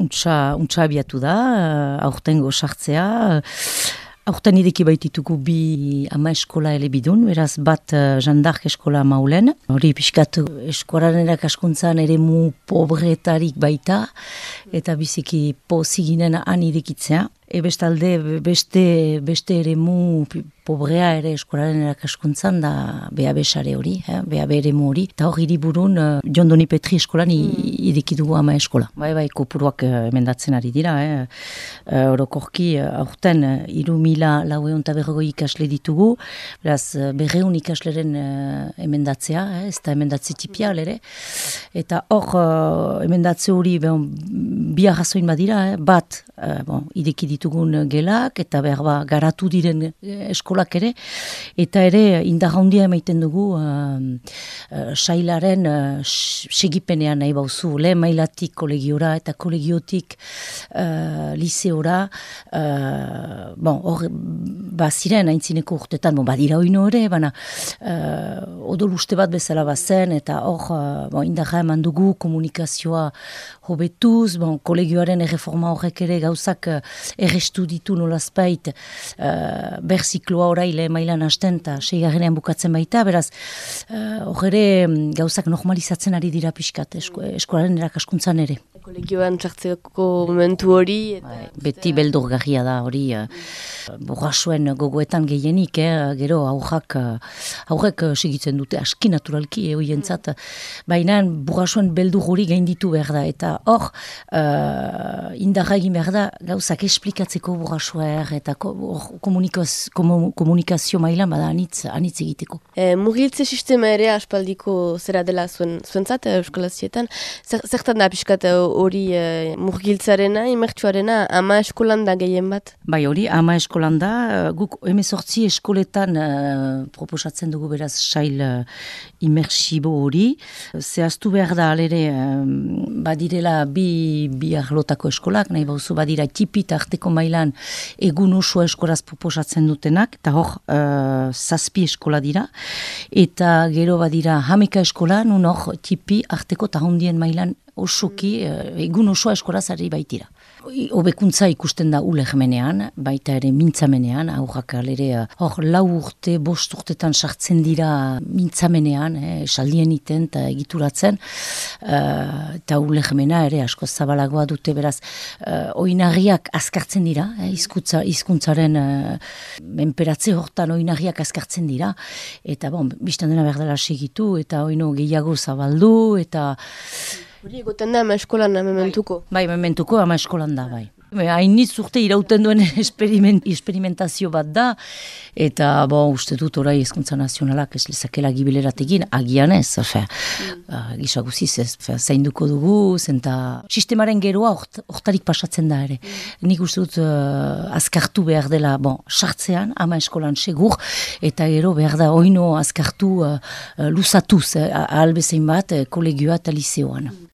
untsa, untsa abiatu da, aurtengo sartzea, Aurten ideki baitituko bi ama eskola elebidun, beraz bat uh, jandark eskola maulen. Hori pixkat eskolaren erakaskuntzan ere mu pobretarik baita, eta biziki poziginen han idekitzea. Ebestalde beste, beste ere mu pobrea ere eskolaren erakaskuntzan da beha besare hori, eh? beha bere mu hori. Eta hori burun uh, Jondoni Petri eskolan mm. idikidugu ama eskola. Bai, bai, kopuruak uh, emendatzen ari dira. Eh? Uh, orokorki, uh, aurten, uh, iru mila lau egon eta berrogoi ikasle ditugu, beraz, uh, berreun ikasleren uh, emendatzea, eh? ez da emendatze tipia, ere. Eta hor, uh, emendatze hori, behon, bi arrazoin badira, eh? bat, uh, bon, ideki ditugun gelak, eta behar ba, garatu diren eskola ere, eta ere indarraundia emaiten dugu uh, uh, sailaren uh, segipenean nahi bauzu, lehen mailatik kolegiora eta kolegiotik uh, liseora, uh, bon, hor, ba ziren haintzineko urtetan, bon, badira oino ere, baina uh, odol uste bat bezala bazen, eta hor, uh, bon, indarra eman dugu komunikazioa hobetuz, bon, kolegioaren erreforma horrek ere gauzak uh, errestu ditu nolazpait uh, berzikloa oraile mailan hasten eta seigarrenean bukatzen baita, beraz, uh, gauzak normalizatzen ari dira pixkat esko, eskolaren erakaskuntzan ere. Kolegioan txartzeko momentu hori? Eta... Bai, beti beldurgarria da hori, uh, borrasuen gogoetan gehienik, eh, gero aurrak, aurrek segitzen dute aski naturalki, eh, oientzat, baina borrasuen beldur hori gainditu behar da, eta hor, uh, indarra egin behar da, gauzak esplikatzeko borrasuer, eta komunikazio, komunikazio mailan bada anitz, anitz egiteko. E, mugiltze sistema ere aspaldiko zera dela zuen, zuen zat, Euskalazietan. Zer, zertan da piskat hori e, mugiltzarena, imertsuarena, ama eskolan da gehien bat? Bai hori, ama eskolan da. Guk emezortzi eskoletan uh, proposatzen dugu beraz sail uh, imersibo hori. Zehaztu behar da alere um, badirela bi, bi arlotako eskolak, nahi bauzu badira tipit arteko mailan egun oso eskolaz proposatzen dutenak, eta hor uh, zazpi eskola dira, eta gero badira hameka eskola, nun hor tipi arteko tahondien mailan osoki, uh, egun osoa eskola zari baitira. Hobekuntza ikusten da ulegmenean, baita ere mintzamenean, aurrak alere, hor lau urte, bost urtetan sartzen dira mintzamenean, eh, saldien iten eta egituratzen, uh, eta ulegmena ere asko zabalagoa dute beraz, uh, oinarriak azkartzen dira, eh, izkuntza, izkuntzaren uh, menperatze hortan oinarriak azkartzen dira, eta bon, biztan dena berdela segitu, eta oino gehiago zabaldu, eta... Hori egoten da ama eskolan mementuko? Bai, mementuko ama eskolan da, bai. Hainitz urte irauten duen experiment, experimentazio bat da, eta bo, uste dut orai ezkuntza nazionalak ez lezakela gibilerat egin, agian ez, fe, mm. uh, gisa guziz ez, fe, zainduko dugu, zenta sistemaren geroa hortarik pasatzen da ere. Mm. Nik uste dut uh, azkartu behar dela, bon, sartzean, ama eskolan segur, eta gero behar da oino azkartu uh, lusatuz, uh, albezein bat, kolegioa eta liseoan. Mm.